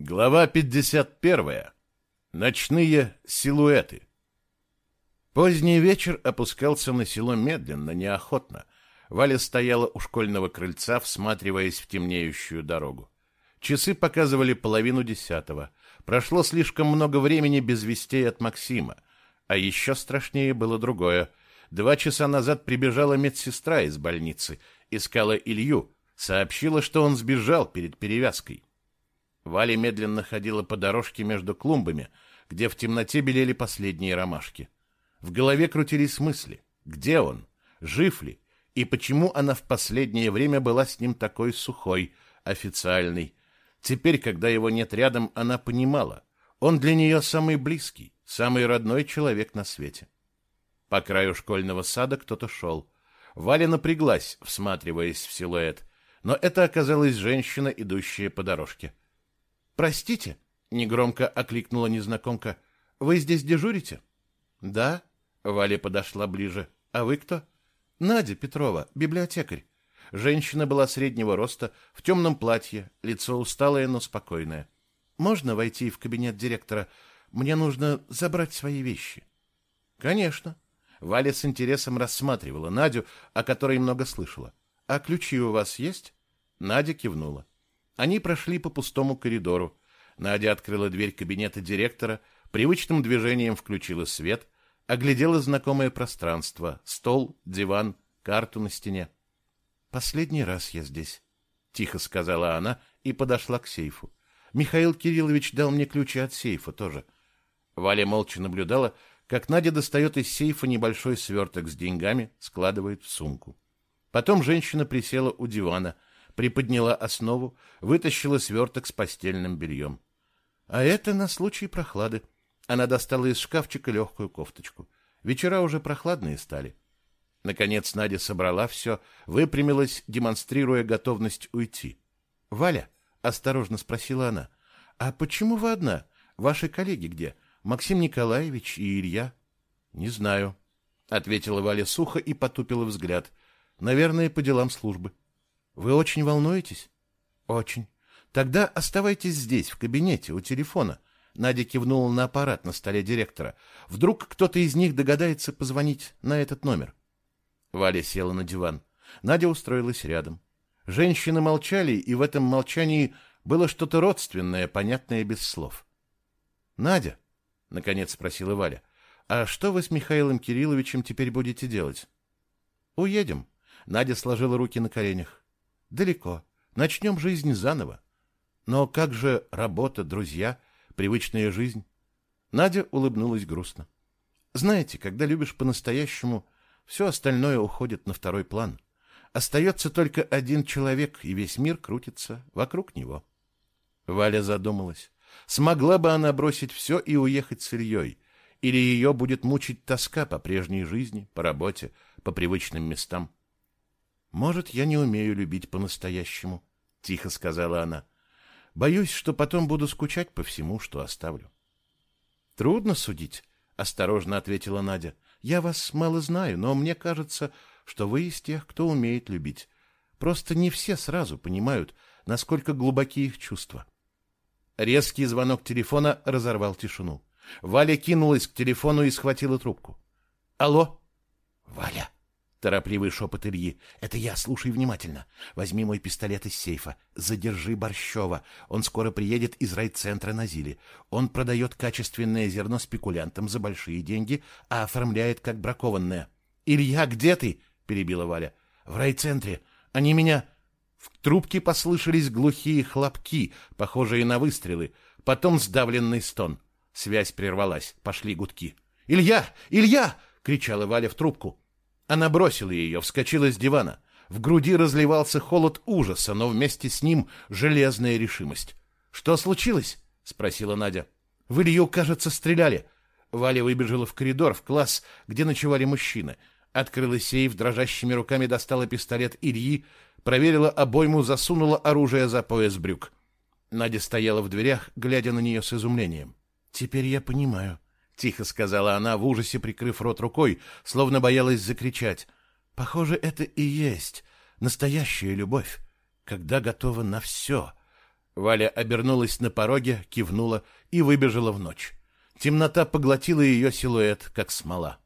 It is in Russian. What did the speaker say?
Глава 51. Ночные силуэты. Поздний вечер опускался на село медленно, неохотно. Валя стояла у школьного крыльца, всматриваясь в темнеющую дорогу. Часы показывали половину десятого. Прошло слишком много времени без вестей от Максима. А еще страшнее было другое. Два часа назад прибежала медсестра из больницы, искала Илью, сообщила, что он сбежал перед перевязкой. Валя медленно ходила по дорожке между клумбами, где в темноте белели последние ромашки. В голове крутились мысли. Где он? Жив ли? И почему она в последнее время была с ним такой сухой, официальной? Теперь, когда его нет рядом, она понимала. Он для нее самый близкий, самый родной человек на свете. По краю школьного сада кто-то шел. Валя напряглась, всматриваясь в силуэт. Но это оказалась женщина, идущая по дорожке. — Простите, негромко окликнула незнакомка. Вы здесь дежурите? Да. Валя подошла ближе. А вы кто? Надя Петрова, библиотекарь. Женщина была среднего роста, в темном платье, лицо усталое, но спокойное. Можно войти в кабинет директора? Мне нужно забрать свои вещи. Конечно. Валя с интересом рассматривала Надю, о которой много слышала. А ключи у вас есть? Надя кивнула. Они прошли по пустому коридору. Надя открыла дверь кабинета директора, привычным движением включила свет, оглядела знакомое пространство: стол, диван, карту на стене. Последний раз я здесь, тихо сказала она и подошла к сейфу. Михаил Кириллович дал мне ключи от сейфа тоже. Валя молча наблюдала, как Надя достает из сейфа небольшой сверток с деньгами, складывает в сумку. Потом женщина присела у дивана, приподняла основу, вытащила сверток с постельным бельем. А это на случай прохлады. Она достала из шкафчика легкую кофточку. Вечера уже прохладные стали. Наконец Надя собрала все, выпрямилась, демонстрируя готовность уйти. «Валя?» — осторожно спросила она. «А почему вы одна? Ваши коллеги где? Максим Николаевич и Илья?» «Не знаю», — ответила Валя сухо и потупила взгляд. «Наверное, по делам службы». Вы очень волнуетесь? Очень. Тогда оставайтесь здесь, в кабинете, у телефона. Надя кивнула на аппарат на столе директора. Вдруг кто-то из них догадается позвонить на этот номер. Валя села на диван. Надя устроилась рядом. Женщины молчали, и в этом молчании было что-то родственное, понятное без слов. Надя, наконец спросила Валя, а что вы с Михаилом Кирилловичем теперь будете делать? Уедем. Надя сложила руки на коленях. Далеко. Начнем жизнь заново. Но как же работа, друзья, привычная жизнь? Надя улыбнулась грустно. Знаете, когда любишь по-настоящему, все остальное уходит на второй план. Остается только один человек, и весь мир крутится вокруг него. Валя задумалась. Смогла бы она бросить все и уехать с Ильей? Или ее будет мучить тоска по прежней жизни, по работе, по привычным местам? Может, я не умею любить по-настоящему, тихо сказала она. Боюсь, что потом буду скучать по всему, что оставлю. Трудно судить, осторожно ответила Надя. Я вас мало знаю, но мне кажется, что вы из тех, кто умеет любить. Просто не все сразу понимают, насколько глубоки их чувства. Резкий звонок телефона разорвал тишину. Валя кинулась к телефону и схватила трубку. Алло? Валя, Торопливый шепот Ильи. «Это я, слушай внимательно. Возьми мой пистолет из сейфа. Задержи Борщева. Он скоро приедет из райцентра на Зиле. Он продает качественное зерно спекулянтам за большие деньги, а оформляет как бракованное». «Илья, где ты?» — перебила Валя. «В райцентре. Они меня...» В трубке послышались глухие хлопки, похожие на выстрелы. Потом сдавленный стон. Связь прервалась. Пошли гудки. «Илья! Илья!» — кричала Валя в трубку. Она бросила ее, вскочила с дивана. В груди разливался холод ужаса, но вместе с ним железная решимость. «Что случилось?» — спросила Надя. «В Илью, кажется, стреляли». Валя выбежала в коридор, в класс, где ночевали мужчины. Открыла сейф, дрожащими руками достала пистолет Ильи, проверила обойму, засунула оружие за пояс брюк. Надя стояла в дверях, глядя на нее с изумлением. «Теперь я понимаю», — тихо сказала она, в ужасе прикрыв рот рукой, словно боялась закричать. «Похоже, это и есть настоящая любовь, когда готова на все. Валя обернулась на пороге, кивнула и выбежала в ночь. Темнота поглотила ее силуэт, как смола.